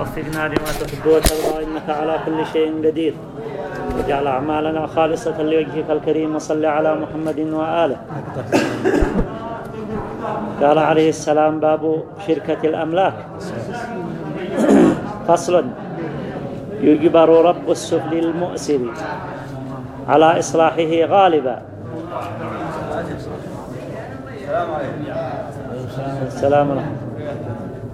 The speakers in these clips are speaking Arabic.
وفقنا لما تحب وترضى إنك على كل شيء قدير. واجعل أعمالنا خالصة لوجهك الكريم وصل على محمد وآله. قال عليه السلام باب شركة الأملاك. فصل. يجبر رب السفل المؤسر على إصلاحه غالبا. السلام عليكم.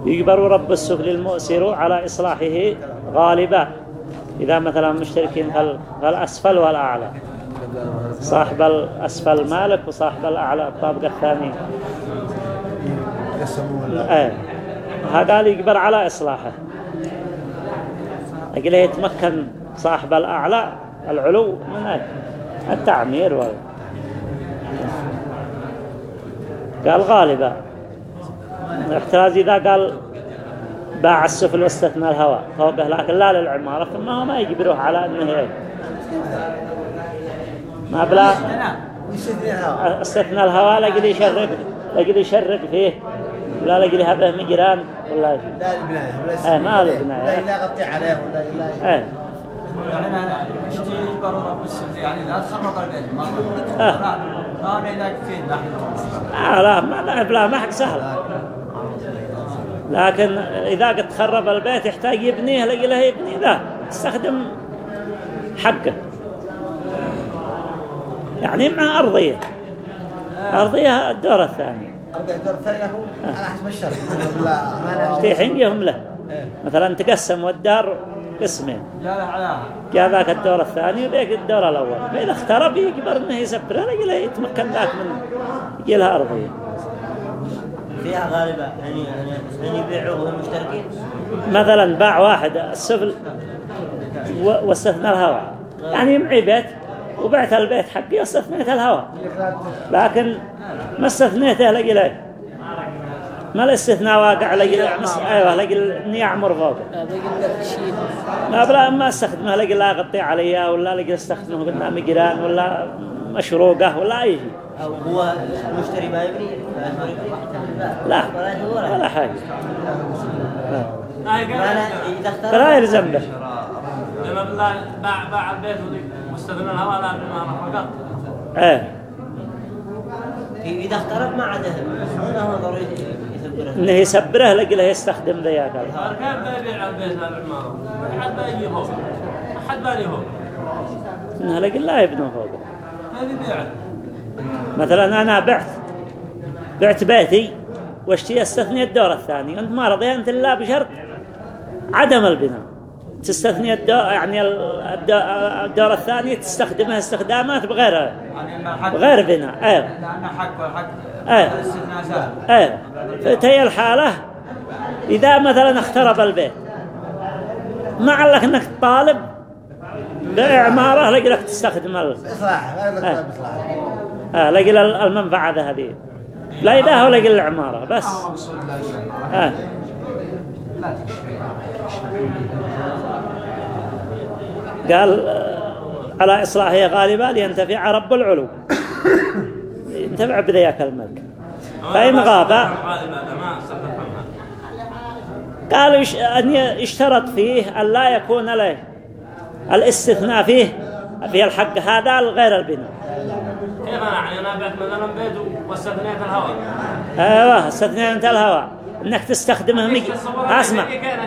يجبر رب السفل المؤسر على إصلاحه غالبا. إذا مثلا مشتركين في الأسفل والأعلى. صاحب الأسفل مالك وصاحب الأعلى الطابقة الثانية إيه. هذا يجبر على إصلاحه. أقول يتمكن صاحب الأعلى العلو من التعمير وال... قال غالبا. احتراز إذا قال باع السفل واستثنى الهواء. فوقه لكن لا للعمارة. ثم هو ما يجبره على أنه هيك. ما بلا استثنى الهواء لقد يشرب. لقد يشرب فيه. لا لقد هذا مجران ولا لا البناية إيه ما له بناية لا يغطي عليه. ولا لا إيه. يعني أنا اشتي رب السفلي يعني لا تخرب البيت. ما آه. لا أنا اذا كفيت نحن آه لا. ما لا بلا ما حق سهل. لكن إذا قد خرب البيت يحتاج يبنيه لقي له يبني لا استخدم حقه. يعني مع أرضية. أرضية الدور الثاني. أربع دور ثاني له؟ على حسب الشرط لا. ما في حين يهم له. مثلا تقسم والدار قسمين. جاء ذاك الدور الثاني وذاك الدور الأول. فإذا اخترب يجبر أنه له يتمكن ذاك من يجي لها أرضية. فيها غالبا يعني يعني يعني يبيعوه وهم مشتركين. مثلا باع واحد السفل واستثنى الهواء يعني معي بيت وبعت البيت حقي واستثنيت الهواء. لكن ما استثنيته لقي له ما الاستثناء واقع مس... أيوه لقي إني أعمر فوق. ما بلا ما استخدمه لا أغطي ولا لقي أستخدمه قلنا مجران ولا مشروقة ولا شيء. أو هو المشتري ما يبني لا. ولا اختار فلا يلزم به لما بالله باع باع البيت واستثنى الهواء لا بالنهار فقط إيه. إذا اخترب ما عاد هو ضروري يثبره إنه يسبره لقي له يستخدم ذيك قال كيف بيبيع البيت للعمارة ما حد بيجي فوق. ما حد بيجي فوق. إنه لقي لا يبنوا فوقه مثلا أنا بعت بعت بيتي واشتي أستثني الدور الثاني. أنت ما رضي أنت إلا بشرط عدم البناء. تستثني الدور يعني الدور, الثاني تستخدمه استخدامات بغير يعني بغير بناء. الاستثناء سهل إيه. فتهي الحالة إذا مثلا اخترب البيت ما علك أنك تطالب بإعماره لقي لك تستخدم ال... إصلاح آه. آه لقي له المنفعة هذه. لا إذا هو لقي العمارة بس. آه. قال على إصلاحه غالبا لينتفع رب العلو. ينتفع بذيك الملك. فإن غاب. قالوا يشترط فيه أن لا يكون له الاستثناء فيه في الحق. هذا غير البناء. كيف يعني أنا بعت مثلا بيت واستثنيت الهواء. أيوه استثناء انت الهواء. إنك تستخدمه مج... أسمع.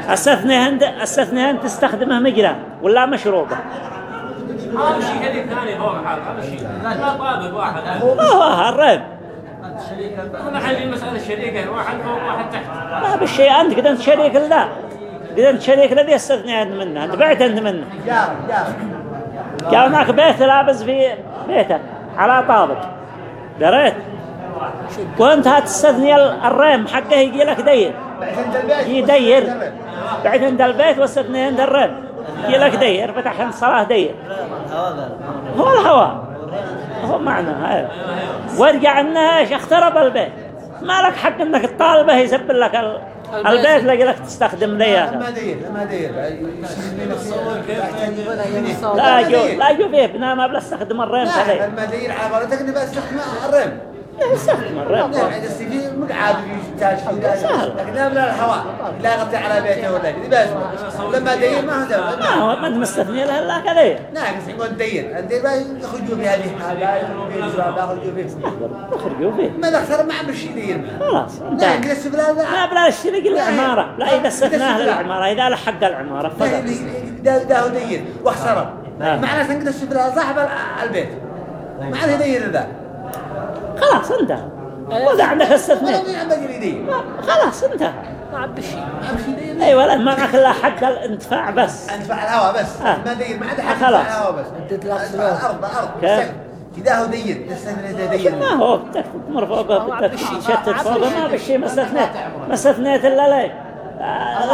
استثناء انت استثناء أنت تستخدمه مجرى ولا مشروبه. هذا شيء ثاني فوق هذا شيء. لا طابق واحد. ما هو الريب الشريك أنا الحين في مسألة شريكة واحد فوق واحد تحت. ما بالشيء أنت قد انت شريك لا قد انت شريك الذي استثناء انت منه انت بعت انت منه. جاء هناك بيت لابس في بيته على طابق. دريت؟ وانت هتستثني ال- الريم حقه يجي لك دير. عند يدير بعد عند البيت واستثني عند الريم. يجي لك دير فتح عند صلاة دير. هو الهواء هو معنى هذا. وارجع انها إيش اخترب البيت. ما لك حق إنك تطالبه يسبب لك. البيت لقي لك تستخدم ذيك ما دير ما دير لا جو لا جو فيه بنا ما بلا استخدم الريم لا على قولتك نبى استخدم الرم استثمر لا عند السفير مقعد ويحتاج سهل. لكن لا من الهواء. لا يغطي على بيته ولا كذا بس. لما دين ما هو ما هو مستثني له إلا كذا ناقص يقول دين الدين ما يخرجوا في هذه هذا يخرجوا فيه يخرجوا فيه ما دخل ما عم شيء دين خلاص لا السفلان لا بلا الشريك العمارة. لا إذا استثناه للعمارة إذا لحق العمارة فقط. ده ده دين واخسره. صاحب البيت. معناه دين ذا خلاص انتهى. وإذا عندك استثناء. خلاص انتهى ما عم شيء دين أيوة لا ما معك إلا حق الانتفاع بس. انفع الهواء بس. آه. ما دين ما عاد خلاص. يدفع الهواء بس. أنت تلاحظ أدفع الأرض الأرض. كيف؟ السقف. كذا هو دين. ما هو تمر فوقه بدك تشتت فوقه ما بشي ما استثنيت. ما استثنيت إلا ليه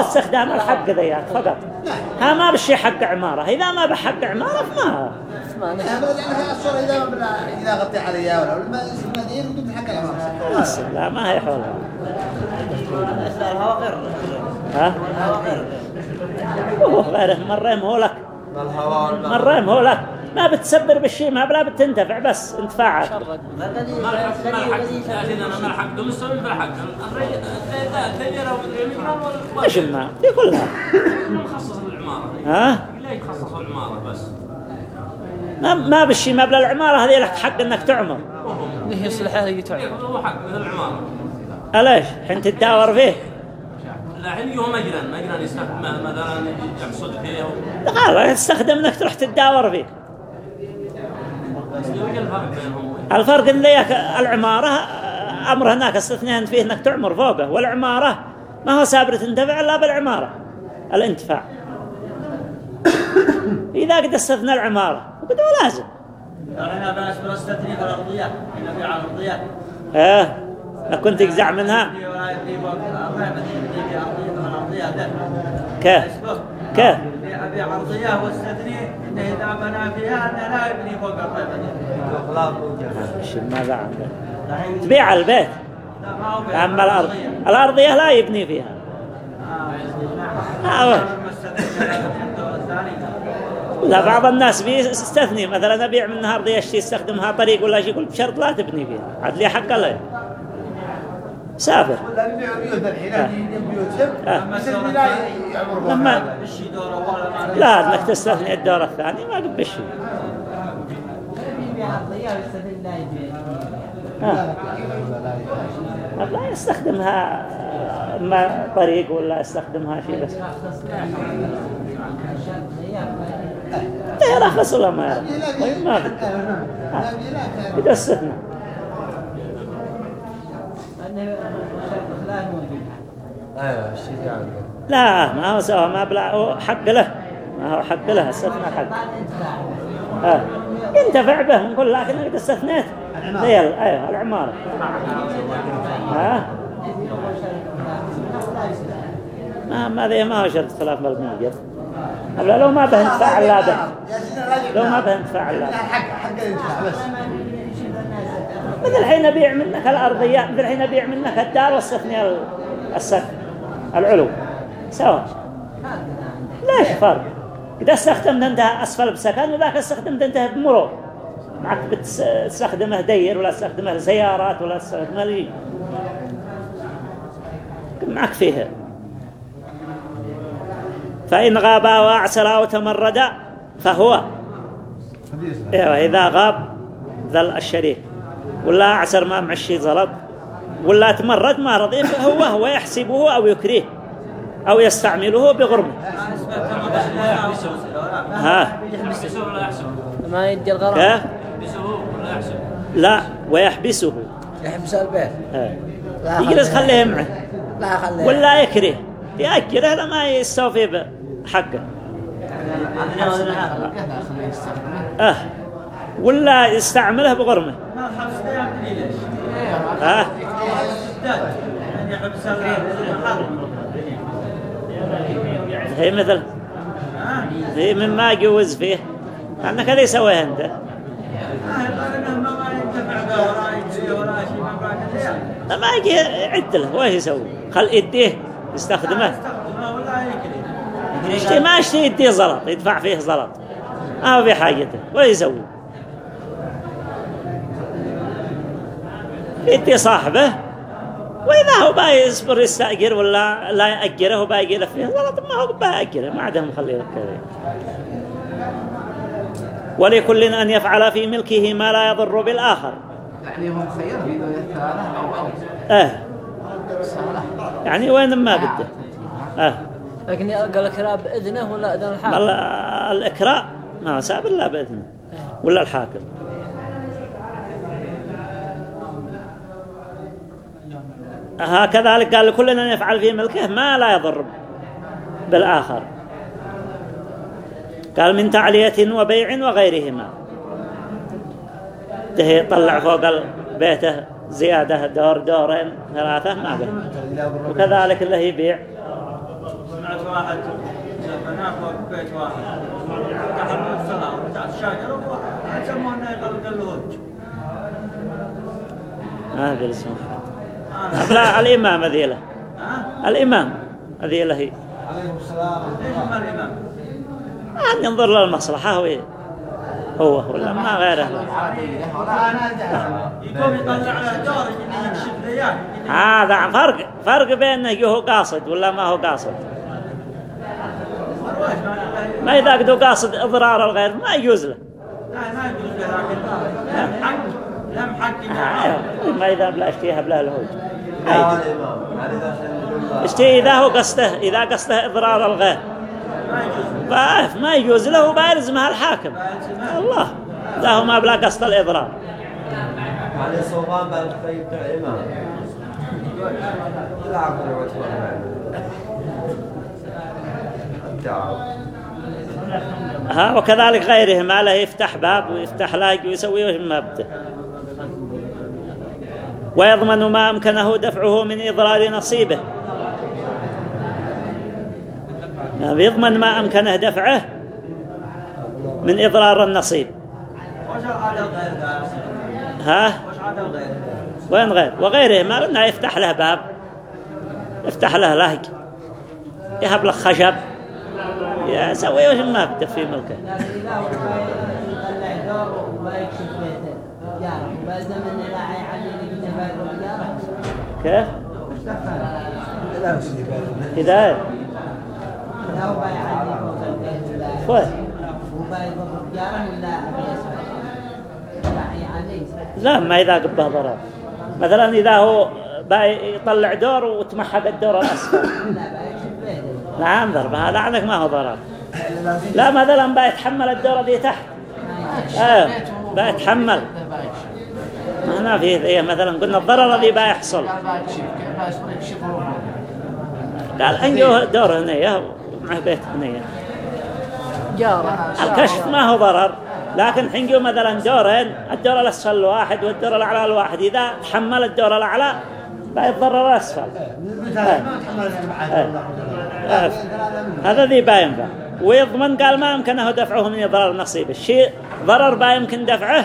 استخدام الحق ذيك فقط. ها ما بشي حق عمارة. إذا ما بحق عمارة فما. ما غطي عليها ولا ما ما حق العمارة لا ما هي حولها الهواء غير ها؟ الهواء غير مرة هو لك. الهواء مرة هو لك. ما بتسبر بالشيء ما بلا بتنتفع بس انتفاعك ما الحق ما ما الدجر أو المدري إيش ما في كلها. مخصص للعماره ها؟ لا يتخصصوا العمارة بس. ما ما بالشي ما بلا العمارة هذه لك حق إنك تعمر. اللي هي صلحها هي تعمل هو حق مثل العمارة. ليش حين تتداور فيه. الحين هو مجرى مجرى يستخدم مثلا يحصد فيه. قال تستخدم إنك تروح تتداور فيه. الفرق إن ذيك العمارة أمر هناك استثناء فيه إنك تعمر فوقه والعمارة ما هو سابر تنتفع إلا بالعمارة. الانتفاع. إذا قد استثنى العمارة. وقد هو لازم إحنا بلاش بنستثني في الارضيات إحنا في على الارضيات إيه ما كنت تجزع منها. كيف كيف ابيع أرضية واستثني إنه إذا بنى فيها إنه لا يبني فوق الارضيه إيش ماذا عندك. تبيع البيت. لا ما هو بيع أما الأرض الأرضية. لا يبني فيها. آه. لا بعض الناس بيستثني. مثلا أبيع منها ارضيه اشتي يستخدمها طريق ولا شيء يقول بشرط لا تبني فيها عاد لي حق الله. سافر. آه. لما لا إنك تستثني الدور الثاني ما قد بشي. آه. لا يستخدمها ما طريق ولا يستخدمها شيء بس. لا ولا ما طيب ما لا ما هو سوا ما بلا حق له. ما هو حق له استثنى حق. آه. ينتفع به نقول لكن إذا استثنيت. زي ال- أيوه العمارة. ها. ما ما ذي ما هو شرط خلاف بالموجب أبلا لو ما به انتفاع لا راجل لو ما به انتفاع لا لا بس مثل الحين أبيع منك الأرضيات مثل الحين أبيع منك الدار واستثني ال- السقف العلو. سواء. ليش فرق؟ إذا استخدمت أنت أسفل بسكن وذاك استخدمت أنت بمرور. معك بتستخدمه دير ولا تستخدمه سيارات ولا تستخدمه معك فيه فإن غابا وأعسرا وتمردا فهو إيوه إذا غاب ذل الشريك. ولا أعسر ما معشي زلط ولا تمرد ما رضي فهو هو يحسبه أو يكريه أو يستعمله بغرمه. ها؟ يحبسه ولا يحسب ما يدي الغرام. يحبسه ولا يحسب لا ويحبسه. يحبس البيت. لا يجلس خليه. خليه معه. لا خليه. ولا يكره يأكره لما يستوفي بحقه أه. ولا يستعمله بغرمة. المحل هي مثل هي مما يجوز فيه. أنك هذا يسويه أنت. ما يجي يعدله وش يسوي. خل يديه. يستخدمه. يستخدمه ولا ما اشتي يديه زلط يدفع فيه زلط. ما هو في حاجته ولا يدي صاحبه وإذا هو باي يصبر يستأجر ولا لا يأجره وباقي له فيه غلط ما هو باي يأجره ما عدهم مخليه كذا ولكل أن يفعل في ملكه ما لا يضر بالآخر. يعني هم خير في ثالث أو أو. آه يعني وين ما بده. آه. لكن قال الكلام بإذنه ولا إذن الحاكم؟ والله الإكراء ما ساب إلا بإذنه. ولا الحاكم. هكذلك قال لكل أن يفعل في ملكه ما لا يضر بالآخر. قال من تعلية وبيع وغيرهما. ده يطلع فوق بيته. زيادة دور دورين ثلاثة ما به وكذلك اللي يبيع سمعت واحد فوق بيت واحد تحت السلام بتاع الشجرة يسمونه يغلق الهوج ما أدري اسمه لا الإمام هذه له ها؟ الإمام هذه له هي عليكم السلام ليش ما الإمام؟ أن ينظر للمصلحة هو هو ولا ما غيره. هذا فرق فرق بين انه هو قاصد ولا ما هو قاصد. ما إذا قدو قاصد إضرار الغير ما يجوز له. لا ما يجوز له لم حق لم حق ما إذا بلا اشتيها بلا الهوج اشتي إذا هو قصده إذا قصده إضرار الغير. ما يجوز. له وبارزمها الحاكم. الله. لا هو ما بلا قصد الإضرار علي صوبان بالخيط الامام لا ها وكذلك غيره ما له يفتح باب ويفتح لاج ويسوي وش ما بده ويضمن ما أمكنه دفعه من إضرار نصيبه يعني يضمن ما أمكنه دفعه من إضرار النصيب. ها؟ وين غير؟ وغيره ما قلنا يفتح له باب. يفتح له لهج. يهب له خشب. يسوي وش ما بده في ملكه. كيف؟ هداية. لا ما إذا قبه ضرر. مثلا إذا هو يطلع دور وتمحق الدور الأسفل. نعم ضرب هذا عندك ما هو ضرر. لا مثلا باي يتحمل الدور دي تحت. يتحمل. ما هنا فيه إيه مثلا قلنا الضرر الذي باي يحصل. قال عنده دور هنا؟ مع بيت هنا جارة. الكشف ما هو ضرر لكن حنجو مثلا دورين الدور الأسفل الواحد والدور الأعلى الواحد. إذا تحمل الدور الأعلى بيتضرر الأسفل. آه. هذا ذي باين ويضمن قال ما يمكنه دفعه من إضرار نصيب. الشيء ضرر با يمكن دفعه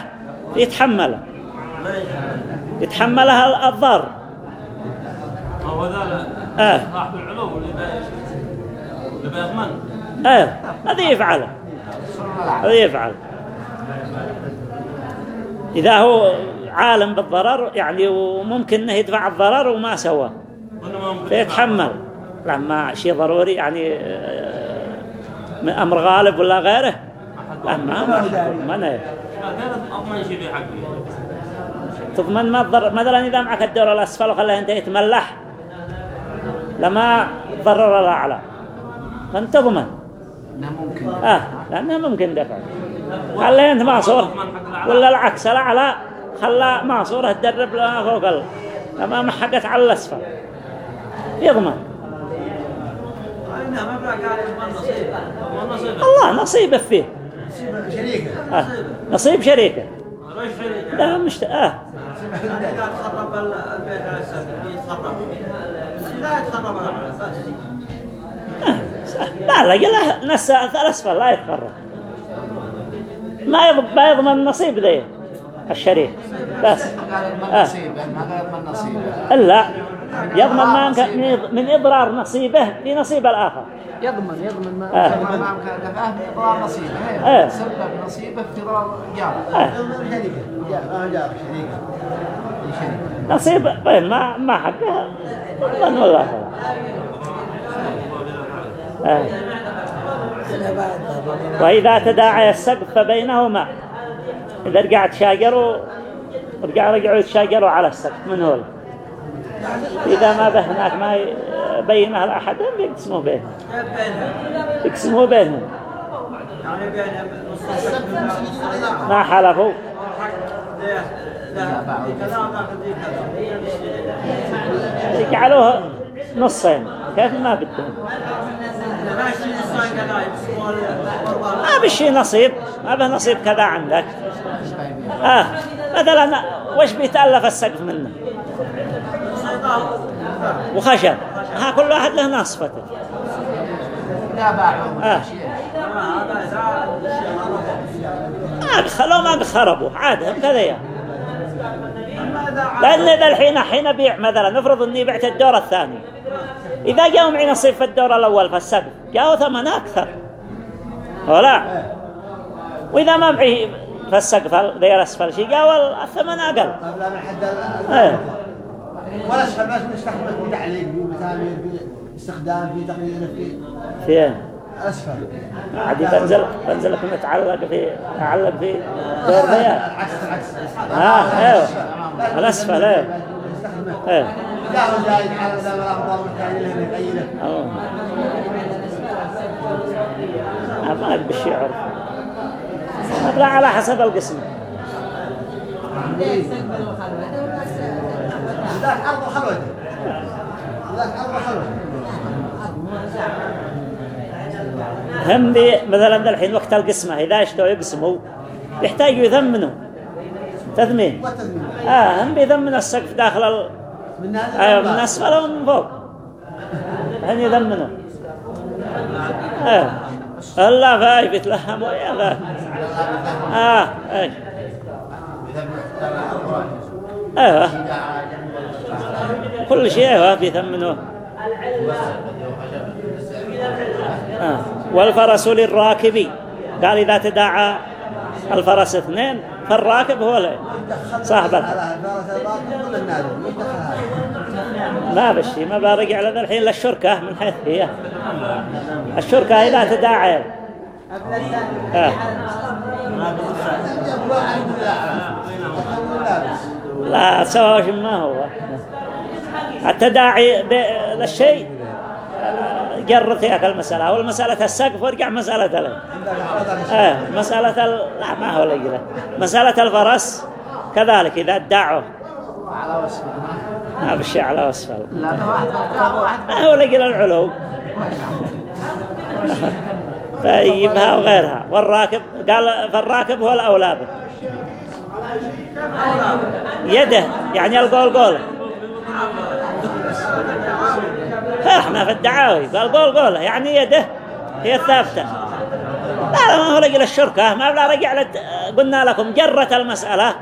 يتحمله. يتحملها الضر. هو ذا آه. صاحب العلو اللي بيضمن إيه هذا يفعله. هذا يفعل إذا هو عالم بالضرر يعني وممكن إنه يدفع الضرر وما ممكن فيتحمل. لما شيء ضروري يعني آه، من أمر غالب ولا غيره. لا ما ما ما نه. كانت أضمن شيء في حقي تضمن ما تضر مثلا إذا معك الدور الأسفل وخليه أنت يتملح لما ضرر الأعلى. تضمن انه ممكن. آه لأنه ممكن دفع. خليه أنت معصور ولا العكس الأعلى خلى معصوره تدرب لما فوق لما محقت على الأسفل. يضمن. نصيب. نصيب. الله نصيبه فيه. شريكة. آه. نصيب شريكة. لا مش آه. إذا تخرب البيت على السفر يتخرب. لا يتخرب الأعلى بس لا لا لا نسى الأسفل لا يتقرب ما يضمن ما يضمن الشريك بس. آه. إلا يضمن ما من- من إضرار نصيبه في نصيب الآخر. يضمن يضمن ما آه. ما باضرار نصيبه. هي سبب نصيبه في ضرر جاره. آه. شريكة. آه جار شريكة. شريك نصيب ما ما حقها. والله والله آه. وإذا تداعي السقف فبينهما إذا رجعت شاجروا رجع رجعوا يتشاجروا على السقف من هول إذا ما به هناك ما يبينها لأحد يقسموا بينهم؟ يقسموا بينهم. ما حلفوا؟ ذا نصين. كيف ما بدهم. ما بشي نصيب. ما به نصيب كذا عندك. آه مثلا وش بيتألف السقف منه؟ وخشب. ها كل واحد له نصفته آه. ما بخلوا ما بخربوا عادهم كذا يعني. لأن ذا الحين حين بيع مثلا نفرض إني بعت الدور الثاني. إذا جاءوا معي نصيب في الدور الأول في السقف جاءوا ثمن أكثر. ولا وإذا ما معي في السقف دير أسفل شيء جاءوا الثمن أقل. حد إيه. ولا اسفل بس نستخدمه في تعليق في استخدام في تقرير في فين اسفل عادي بنزل بنزل لكم متعلق في أعلق في دور ضياء العكس العكس ها أيوه الأسفل إيه نستخدمه إيه لا جاي يتعلم لا ولا ثاني له يغيره أوه. ما أدري بالشيء عرف لا على حسب القسم ذاك أرض خلوته ذاك أرض خلوته هم مثلا الحين وقت القسمة إذا اشتوا يقسموا يحتاجوا يثمنوا تثمين آه هم بيثمنوا السقف داخل ال... من أيوة من أسفل ومن فوق. هم يثمنوا آه. الله فاي بيتلهموا يا ذا آه إيش؟ أيوه. كل شيء أيوه بيثمنوه آه. والفرس للراكب. قال إذا تداعى الفرس اثنين فالراكب هو صاحب على ما بشي ما برجع لذا الحين للشركة من حيث هي. الشركة إذا تداعى. آه. لا سواء ما هو. التداعي للشيء جرت هيك المسألة أول مسألة السقف وارجع مسألة ال... آه مسألة ال... لا ما هو لقيلة مسألة الفرس كذلك إذا ادعوا. على وصف ما بالشيء على وصفه لا ما هو لقيل العلو. فيجيبها وغيرها. والراكب قال فالراكب هو الأولى به. يده يعني القول قوله. ها إحنا في الدعاوي. قال قول قوله يعني يده هي الثابتة. لا ما هو رجل الشركة ما بلا رجع لت... قلنا لكم جرت المسألة.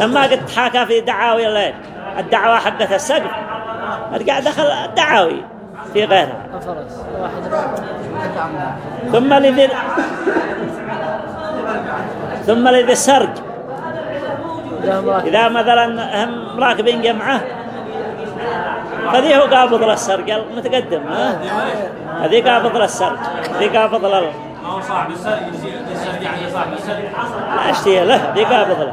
لما قد حاكى في دعاوي الليل الدعوة حقت السقف. رجع دخل الدعاوي في غيرها ثم لذي ثم لذي السرج. إذا مثلا هم راكبين جمعة فذي هو قابض للسرج المتقدم ها؟ هذي قابض للسرج ذي قابض لل ما هو صاحب السرق يصير يعني صاحب السرق لا اشتهي له ذي قابض له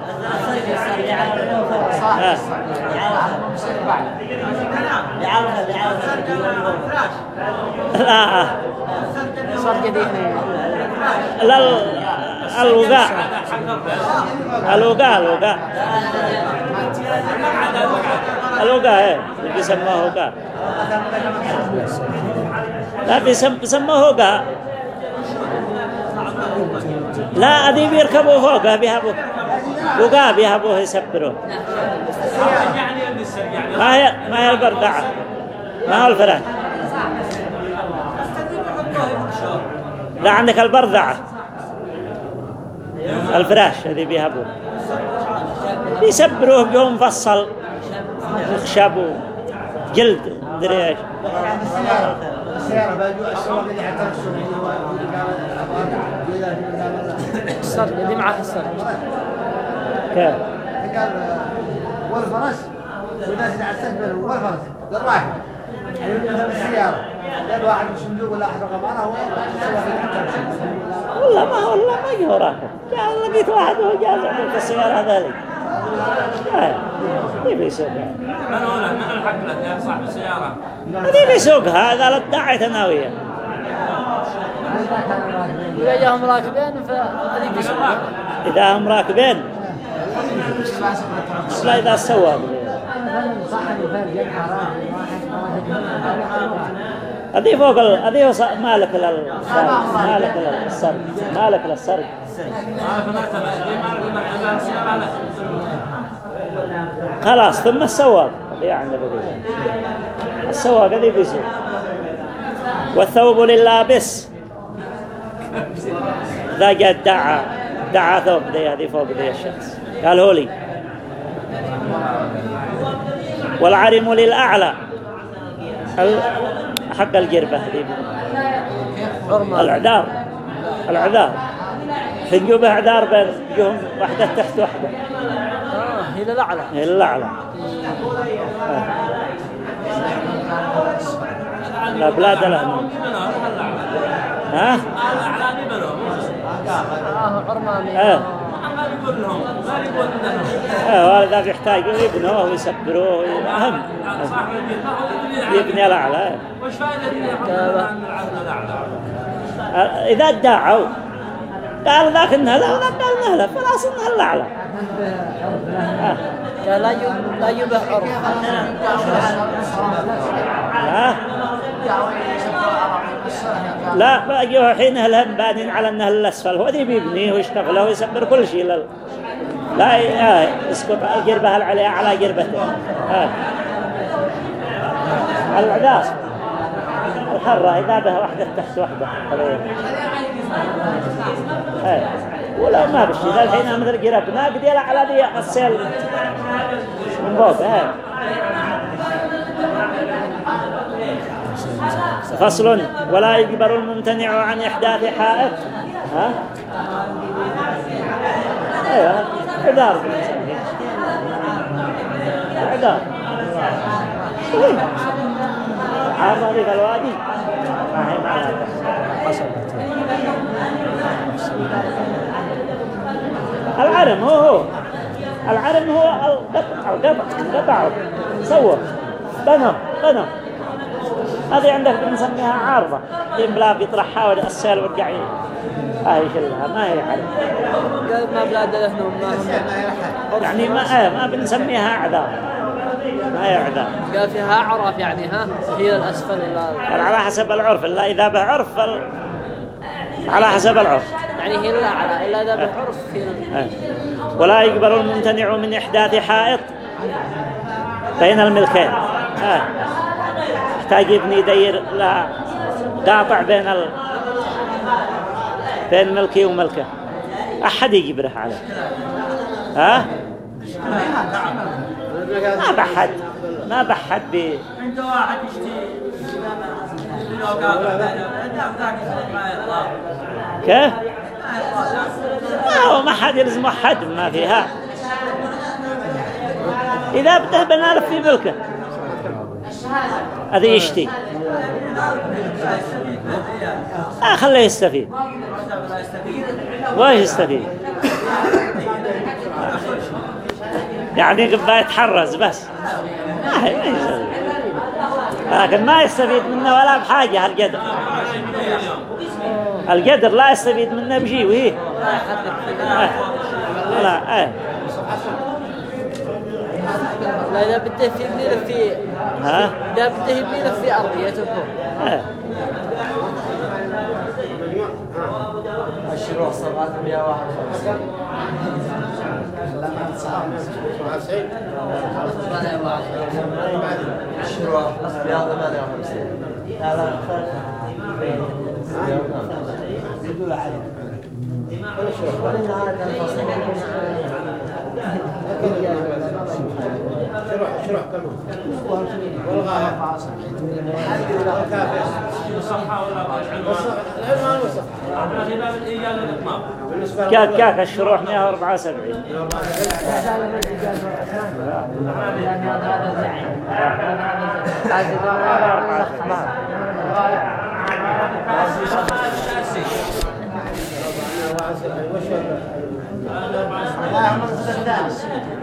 ها. لا. صار قديم لا إيه. اللي بيسموه وقاء لا بيسم بيسموه وقاء لا هذي بيركبوا فوقه بيهبوا يسبروه يعني اللي السرق يعني ما هي ما هي البردعة. ما هو الفراش لا عندك البردعة. الفراش الذي بيهبوه بيسبروه بيوم مفصل خشب وجلد مدري إيش. السواق اللي حتى السوق السرج كيف قال والفرس والناس اللي على السجن ولا فرس. الراكب يعني السيارة جاب واحد من الصندوق ولا أحد غمارة هو. والله ما هو والله ما جه راكب جاء لقيت واحد وهو جالس في السيارة هذولي. يبي يسوقها من هو؟ من الحق لك يا صاحب السيارة هذه بيسوقها هذا لا تدعي تناوية إذا جاهم راكبين فهذيك يسوقها إذا هم راكبين. لا إذا سوى هذه فوق ال... هذه مالك للسرق مالك للسرق مالك للسرق خلاص ثم السواق. يعني بدي السواق هذه بيسوق والثوب لللابس ذا جاء دعا دعا ثوب ذي هذه فوق ذي الشخص قال هو لي والعرم للأعلى. حق الجربة العذار. العذار. تنجوب أعذار بين جهم واحدة تحت واحدة آه هي للأعلى. هي الأعلى لا بلاد له ها؟ الأعلى آه. حرمة إيه ما إيه وهذا يحتاج يبنوه ويسبروه اهم صاحب البيت ما هو يبني الأعلى. وش فائدة عن العدل الأعلى إذا ادعوا. قال ذاك انها لا وذاك قال انها لا خلاص انها الأعلى. آه. لا لا يبه عرف ها؟ لا بقوا حين الهم بادين على انه الأسفل هو ذي بيبنيه ويشتغله ويسبر كل شيء. لا آه يسقط الجربة العليا على جربته آه. العداس الحرة إذا بها واحدة تحت واحدة آه. ولا ما بشي ذا الحين مثل جربنا قد يلا على ذي السيل من فوق آه. فصل. ولا يجبر الممتنع عن إحداث حائط. ها؟ أيوه. عذار عذار عارضة في الوادي. ما هي معناها العرم هو هو. العرم هو القطع القطع القطع. صور. بنى بنى. هذه عندك بنسميها عارضة. يملا بيطرحها ولا السيل ورجع هاي شلها ما هي حل قال ما بلاد لهنهم ما هم. يعني ما آه ما بنسميها أعذار. ما هي أعذار. قال فيها عرف يعني ها؟ هي الأسفل قال على حسب العرف إلا إذا بعرف فال... على حسب العرف. يعني هي الأعلى إلا إذا بالعرف هي ال- آه. ولا يقبل الممتنع من إحداث حائط بين الملكين. آه. يحتاج يبني دير لا قاطع بين ال... بين ملكي وملكه. أحد يجبره عليه ها؟ ما بحد. ما بحد ب انت واحد كيف ما هو ما حد يلزم حد ما فيها. إذا بده بنالف في ملكه. هذا يشتي آه خليه يستفيد. وايش يستفيد؟ يعني قبا يتحرز بس. لكن ما يستفيد منه ولا بحاجة هالقدر. القدر لا يستفيد منه بشيء وهي. لا آه. لا إذا بده يبني له في ها؟ إذا بده يبني له في أرضيته. الشروع 751 الشروع 158 كل شيء شروح شروح كله والغاها صفحة ولا عنوان العنوان والصفحة إحنا في باب الإيجاد والإطلاق بالنسبة كاك كاك الشروح 174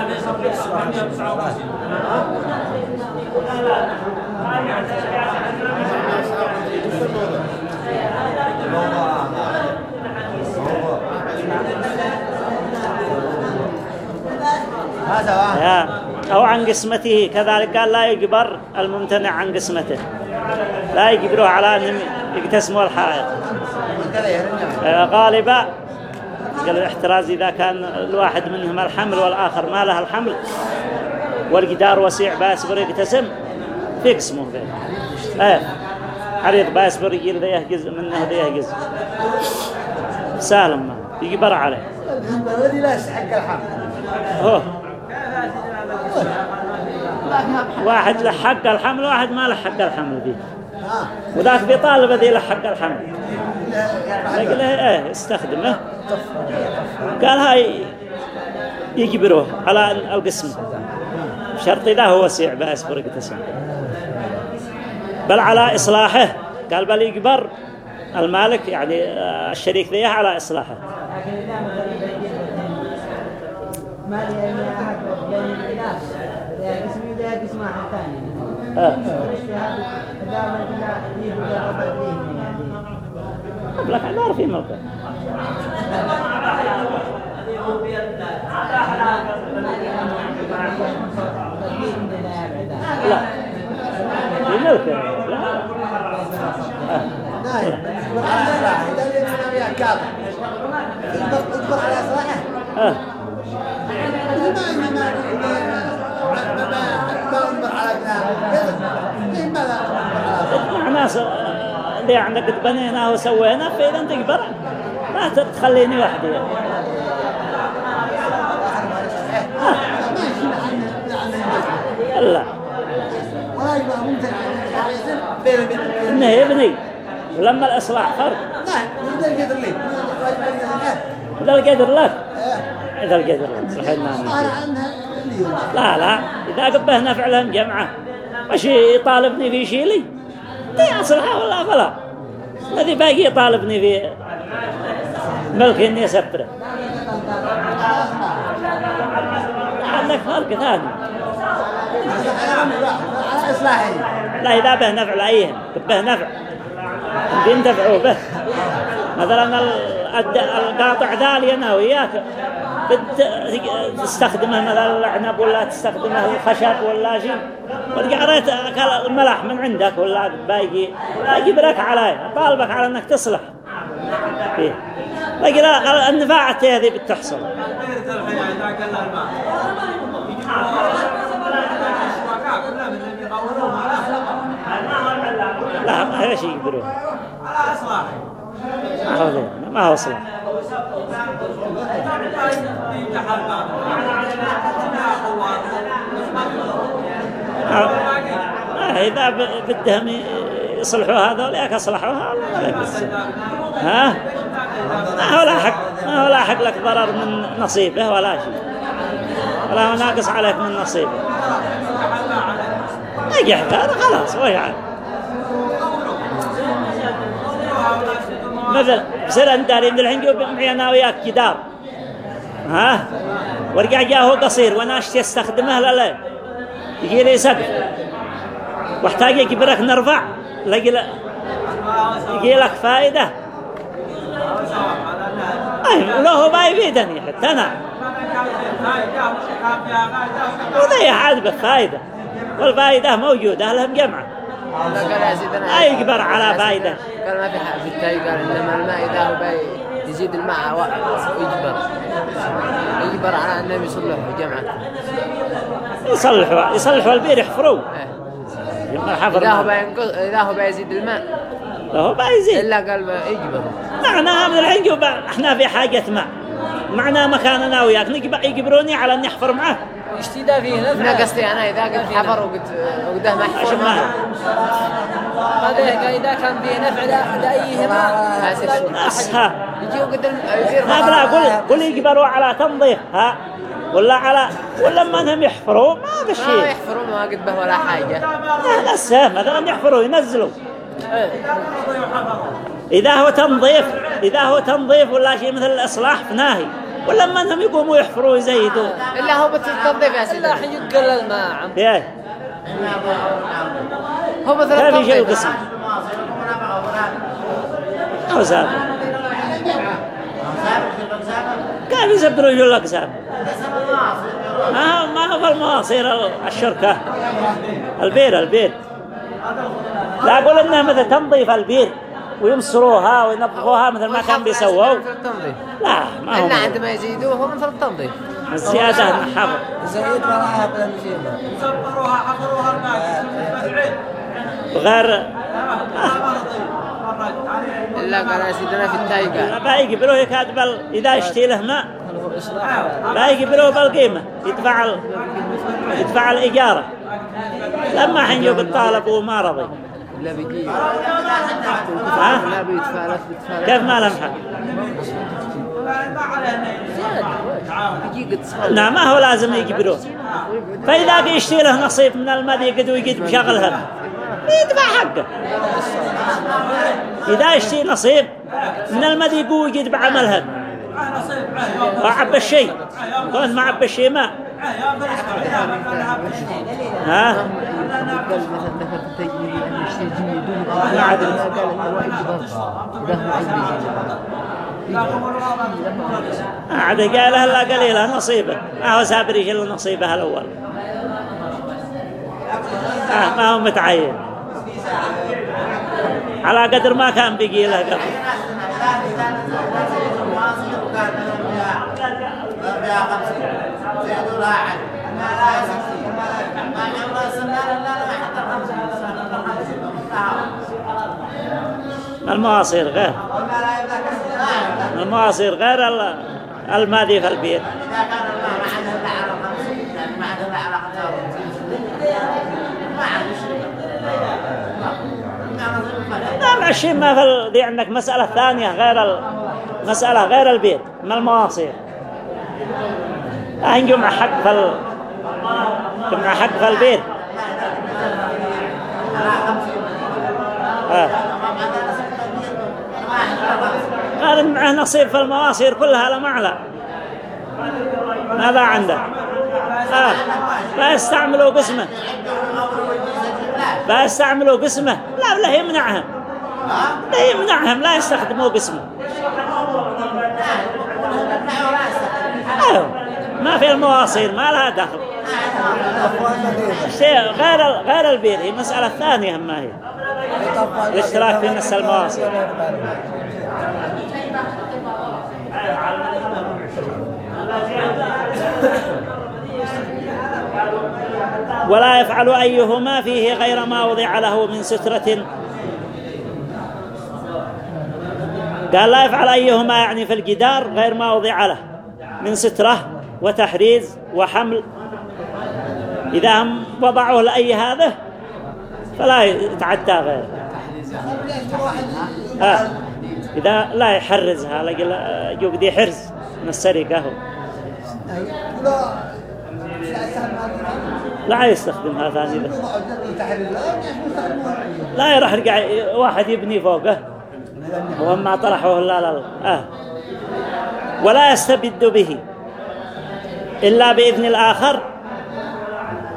هذه صفحة 759 هذا واحد يا أو عن قسمته. كذلك قال لا يجبر الممتنع عن قسمته. لا يجبره على أن يقتسموا الحائط. آه، غالبا قال الاحتراز إذا كان الواحد منهم الحمل والآخر ما له الحمل والجدار وسيع باسبر يقتسم في قسمه فيه إيه عريض باسبر يجي ذا يهجز منه ذا يهجز. سالم يجبر عليه. الذي لا يستحق الحق هو واحد له حق الحمل واحد ما له حق الحمل فيه. ها وذاك بيطالب ذي له حق الحمل. قال له إيه استخدمه. قال هاي يجبروه على القسم. شرط إذا هو وسيع بأسبر يقتسم بل على إصلاحه. قال بل يجبر المالك يعني آه، الشريك ذيه على إصلاحه لكن إذا مثلا ما لي أن أحد بين الناس ذا قسم ذا قسم واحد ثاني آه. الاجتهاد إذا ما إذا يجب إذا ربط فيه يعني لك عذار في موقع لا موقع لا نايم اصبر على إصلاحه إذا اللي أنا وياك كاظم اصبر على إصلاحه ناس اللي عندك قد بنيناه وسوينا فإذا أنت قبر لا تخليني وحدي. لا بين بين إنه يبني ولما الإصلاح فرق اذا القدر لك. اذا القدر لك. صحيح. لا لا. إذا قبه نفع لهم جمعة. مش يطالبني في شيء لي. دي اصلحها ولا فلا. الذي باقي يطالبني في ملك اني اسبره عندك فرق ثاني. لا إذا به نفع لأيهم به نفع. بينتفعوا به. مثلا القاطع ذالي أنا وياك. تستخدمه مثلا العنب ولا تستخدمه الخشب ولا شيء وتلقى ريت أكل الملح من عندك ولا باقي يجيب لك عليه طالبك على أنك تصلح. فيه لكن النفاعة هذه بتحصل. لا ما شيء يقدرون. على إصلاحه ما هو صلاح يفتح الباب لا قوات آه، إذا ب- بدهم يصلحوا هذا ولا أصلحوا هذا ها؟ ما هو لا حق ما هو لا حق لك ضرر من نصيبه ولا شيء. ولا هو ناقص عليك من نصيبه. نجح هذا خلاص وش مثلا انت داري من الحين جوب أنا وياك جدار ها؟ ورجع جاء هو قصير وأنا اشتي استخدمه لا لا. يجي لي سقف. واحتاج يجبرك نرفع لقي يجي لك فائدة. أي ولو هو ما يفيدني حتى أنا. وذي عاد بفائدة. والفائدة موجودة لهم جمعة. لا قال يا يقبر على فايدة. قال ما في حق في التاي قال إنما الماء إذا هو باي يزيد الماء ويجبر يجبر. على النبي يصلح جمعة يصلحوا يصلحوا البير يحفروا. إيه. إذا هو بينقص إذا هو بيزيد الماء. هو ما يزيد. إلا قال ما يجبر. معناها من الحين يبقى إحنا في حاجة ماء معناه مكاننا وياك. نقبع يقبروني على ان يحفر معه. اشتدى فيه أنا قصدي أنا إذا قلت حفر وقلت وقده ما يحفر ما. هذا قال إذا كان فيه نفع لا- لأيهما بس ها يجي وقد يصير لا بلا قل قل يقبروا على تنظيف ها. ولا على ولا ما انهم يحفروا ما في ما شيء. يحفرون ما قد به ولا حاجة. لا بس مثلا يحفروا ينزلوا. إذا هو تنظيف إذا هو تنظيف ولا شيء مثل الإصلاح فناهي ولا ما انهم يقوموا يحفروا ويزيدوا. إلا هو بس التنظيف يا إلا سيدي. حين يقل الماء عم. إيه. هو مثل التنظيف القسم أو سابق كيف يزبروا يقول لك سابق ما ما هو المواصير الشركة. البير البير. لا أقول إنها مثل تنظيف البير. ويمسروها وينظفوها مثل ما كان بيسووا. لا ما هو إلا عندما يزيدوه هو مثل التنظيف الزيادة حفر زيد وراها بالمشيمة صبروها حفروها الماء غير إلا قال يا سيدنا في التاي قال لا يقبلوه يكاد بل إذا يشتي له ماء لا يقبلوه بالقيمة يدفع ال... يدفع الإجارة لما حين يجوا الطالب وما رضي. لا بيجي لا كيف ما لهم حق لا ما هو لازم يقبلوه فإذا يشتي له نصيب من المدي قد ويقد بشغلها. يدفع حقه. إذا يشتي نصيب من المدي يقوي يقد بعملها. وعب الشيء. ما عب الشيء ما. ها ما عاد قال هو يجبر اذا هو عندي عاد قال هلا قليلة نصيبه ما هو سابر يشيل نصيبه الأول آه ما هو متعين على قدر ما كان بيجي له قبل المواصير غير. المواصير غير ال- المادي في البيت. الشيء ما في دي عندك مسألة ثانية غير المسألة غير البيت. ما المواصير هنجوا مع حق في ال... حق في البيت؟ آه. قال معه نصيب في المواصير كلها لا معلى ماذا عنده؟ آه. لا يستعملوا قسمه لا يستعملوا قسمه لا لا يمنعهم. لا يمنعهم لا يستخدموا قسمه أيوه ما في المواصير ما لها دخل. شيء غير غير البير هي مسألة ثانية ما هي. الاشتراك في نفس المواصير ولا يفعل أيهما فيه غير ما وضع له من سترة. قال لا يفعل أيهما يعني في الجدار غير ما وضع له من سترة. وتحريز وحمل إذا هم وضعوه لأي هذا فلا يتعدى غيره آه. إذا لا يحرزها لقل يقضي حرز من السرقة هو لا يستخدمها ثاني. لا يروح يرجع واحد يبني فوقه وما طرحوه لا لا لا آه. ولا يستبد به إلا بإذن الآخر.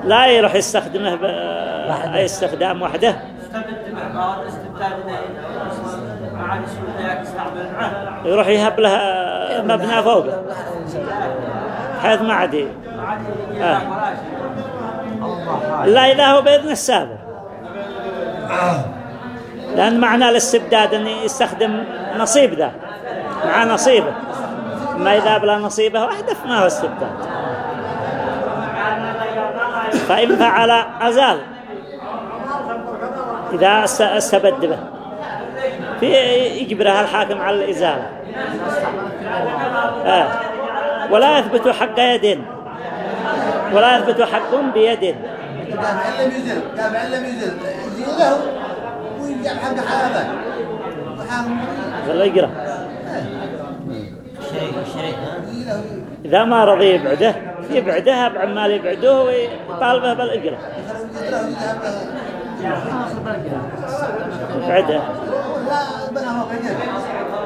لا يروح يستخدمه بأي استخدام وحده. يروح يهب له مبنى فوقه حيث ما عاد ي- ما عاد يجي. آه. إلا إذا هو بإذن السابق. لأن معنى الاستبداد أن يستخدم نصيب ذا. مع نصيبه. ما إذا بلا نصيبه أحدث ما هو استبداد فإن فعل أزال. إذا است- استبد به. في يجبرها الحاكم على الإزالة. آه. ولا يثبت حق يد ولا يثبت حق بيد قام علم يزل قام علم يزل. يزيله ويجعل حق وحام خليه يقرأ شريك شريك ها يزيله إذا ما رضي يبعده يبعدها بعمال يبعدوه ويطالبه بالإجرة يبعده.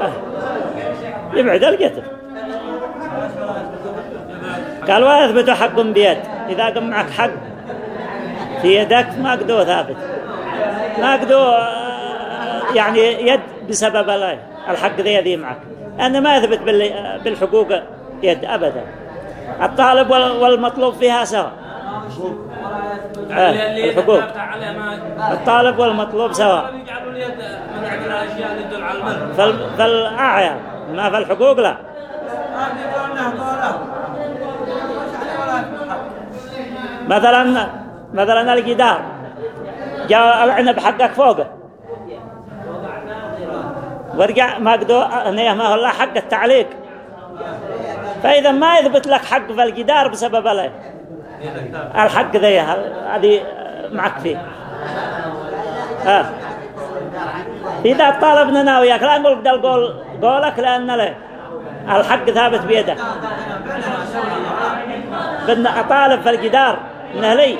آه. يبعد القتل. قال ويثبت حق بيد. إذا قم معك حق في يدك ما قدو ثابت. ما قدو آه، يعني يد بسبب ال- الحق ذي ذي معك. أنا ما يثبت بال- بالحقوق يد أبدا. الطالب وال- والمطلوب فيها سواء. آه، الحقوق. الطالب والمطلوب سواء. فالأعيان. ما في الحقوق لا. مثلا مثلا الجدار. جاء العنب حقك فوقه. ورجع ما قدو هو الله حق التعليق. فإذا ما يثبت لك حق في الجدار بسبب ال- الحق ذي هذه معك فيه. آه. إذا طالبنا أنا وياك لا نقول بدل قول قولك لأن له الحق ثابت بيدك بدنا أطالب في الجدار إنه لي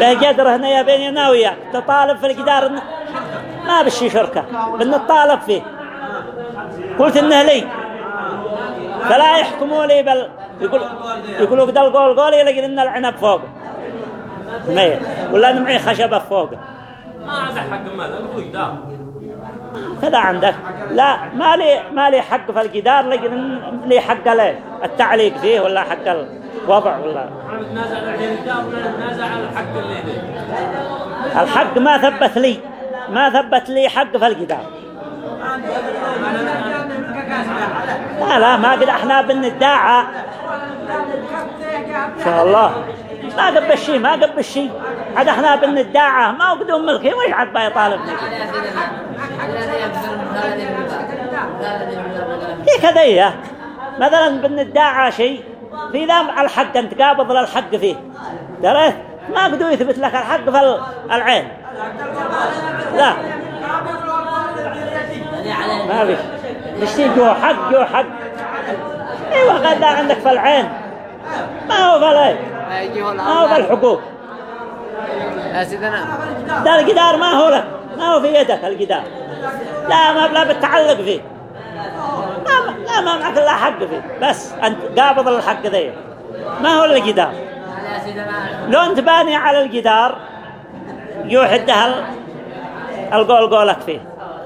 به قدر هنا يا بيني أنا وياك تطالب في الجدار ما بشي شركة. بدنا نطالب فيه. قلت إنه لي. فلا يحكموا لي بل يقول يقولوا بدل قول قولي يلاقي لنا العنب فوقه. ولا نمعي خشبة فوقه. ما عنده حق ماذا كذا عندك. لا ما لي ما لي حق في الجدار لكن لي حق له. التعليق فيه ولا حق الوضع ولا؟ على الحق اللي الحق ما ثبت لي. ما ثبت لي حق في الجدار. لا لا ما قد إحنا بندعى إن شاء الله. ما قبل الشيء ما قبل الشيء عاد إحنا بندعى ما قدوم ملكي وش عاد بيطالبني هي كذا هي مثلا بندعى شيء في ذا الحق أنت قابض للحق فيه. دريت ما قدو يثبت لك الحق في ال- العين. لا. ما فيش مش جو حق جو حق. أيوه قد عندك في العين. ما هو في العين ما هو في الحقوق يا سيدنا ده الجدار ما هو لك ما هو في يدك الجدار لا ما بلا بتعلق فيه. ما لا ما معك إلا حق فيه. بس أنت قابض الحق ذي. ما هو الجدار لو أنت باني على الجدار يوحدها ال- القول قولك فيه.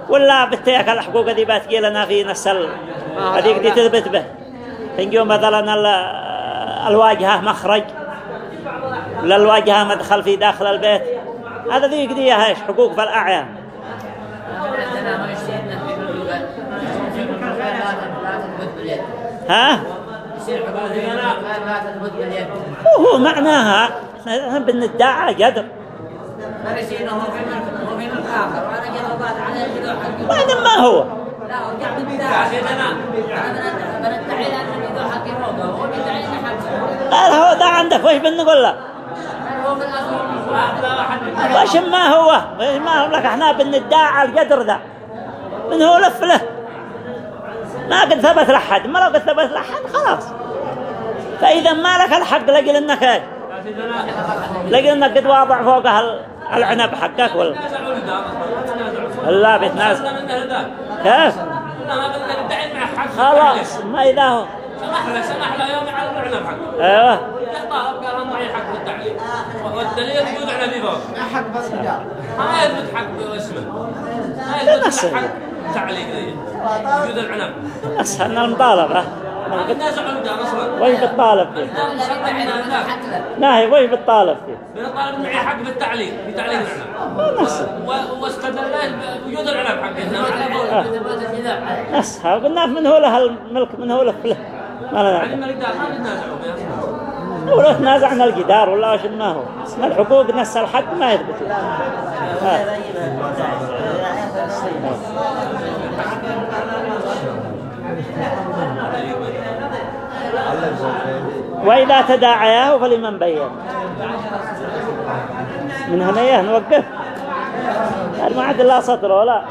ولا بتيك الحقوق دي بتجي لنا في نفس ال... هذيك دي تثبت به. تنجو مثلا ال... الواجهة مخرج. ولا الواجهة مدخل في داخل البيت. هذا ذيك دي إيش حقوق في الأعيان. ها؟ وهو معناها إحنا بندعى قدر وهذا ما هو. لا هو إنه حقه قال هو ده عندك وش بنقول له؟ وش ما هو؟ ما هو لك إحنا بندعى القدر ذا. من هو لف له؟ ما قد ثبت لحد. ما لو قد ثبت لحد خلاص. فإذا ما لك الحق لقي إنك سيدنا لقي إنك قد واضع ال- العنب حقك ولا لا بيتنازل كيف خلاص ما إذا هو. سمح له سمح له يوم على العنب حقه. أيوه طالب قال أنا معي حق بالتعليق على ذي فوق حق بس ما يثبت حق اسمه ما يثبت حق تعليق ذي. وجود العنب بس ان المطالبة ما بتنازع عمدان أصلا. وين بتطالب فيه؟ لا ناهي وين بتطالب فيه؟ بنطالب معي حق بالتعليق في تعليق العنب نفسه و- واستدل بوجود العنب حقه. نفسها وقلنا من هو له الملك من هو له ما لنا يعني ولو تنازعنا الجدار ولا وش ما الحقوق نفس الحق ما يثبت. وإذا تداعياه فلمن بين. من هنا نوقف ما عاد إلا سطر ولا.